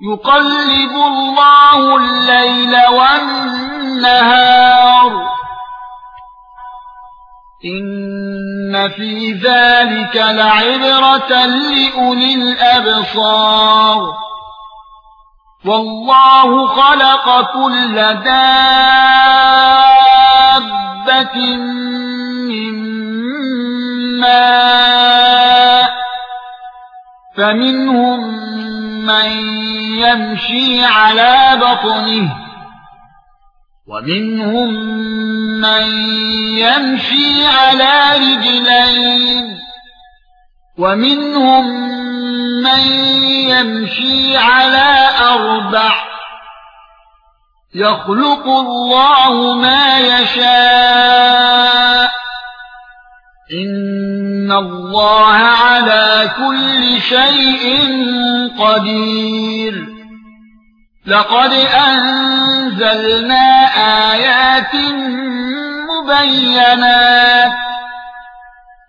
يقلب الله الليل والنهار. إن في ذلك لعبرة لأولي الأبصار. والله خلق كل دابة من ماء فمنهم من يمشي على بطنه ومنهم من يمشي على رجلين ومنهم من يمشي على أربع يخلق الله ما يشاء ان الله على كل شيء قدير. لقد انزلنا ايات مبينات.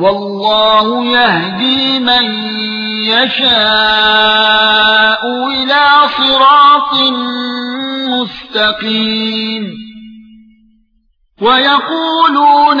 والله يهدي من يشاء إلى صراط مستقيم. ويقولون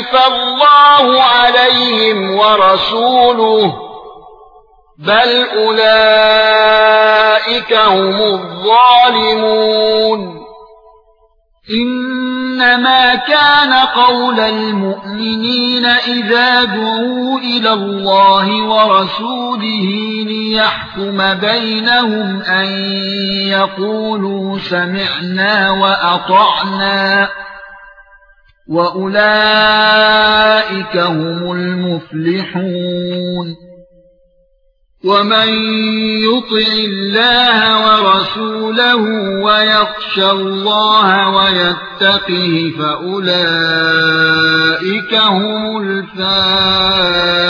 يَحِيفَ اللَّهُ عَلَيْهِمْ وَرَسُولُهُ بَلْ أُولَئِكَ هُمُ الظَّالِمُونَ. إِنَّمَا كَانَ قَوْلَ الْمُؤْمِنِينَ إِذَا دُعُوا إِلَى اللَّهِ وَرَسُولِهِ لِيَحْكُمَ بَيْنَهُمْ أَن يَقُولُوا سَمِعْنَا وَأَطَعْنَا. واولئك هم المفلحون ومن يطع الله ورسوله ويخشى الله ويتقه فاولئك هم الفائزون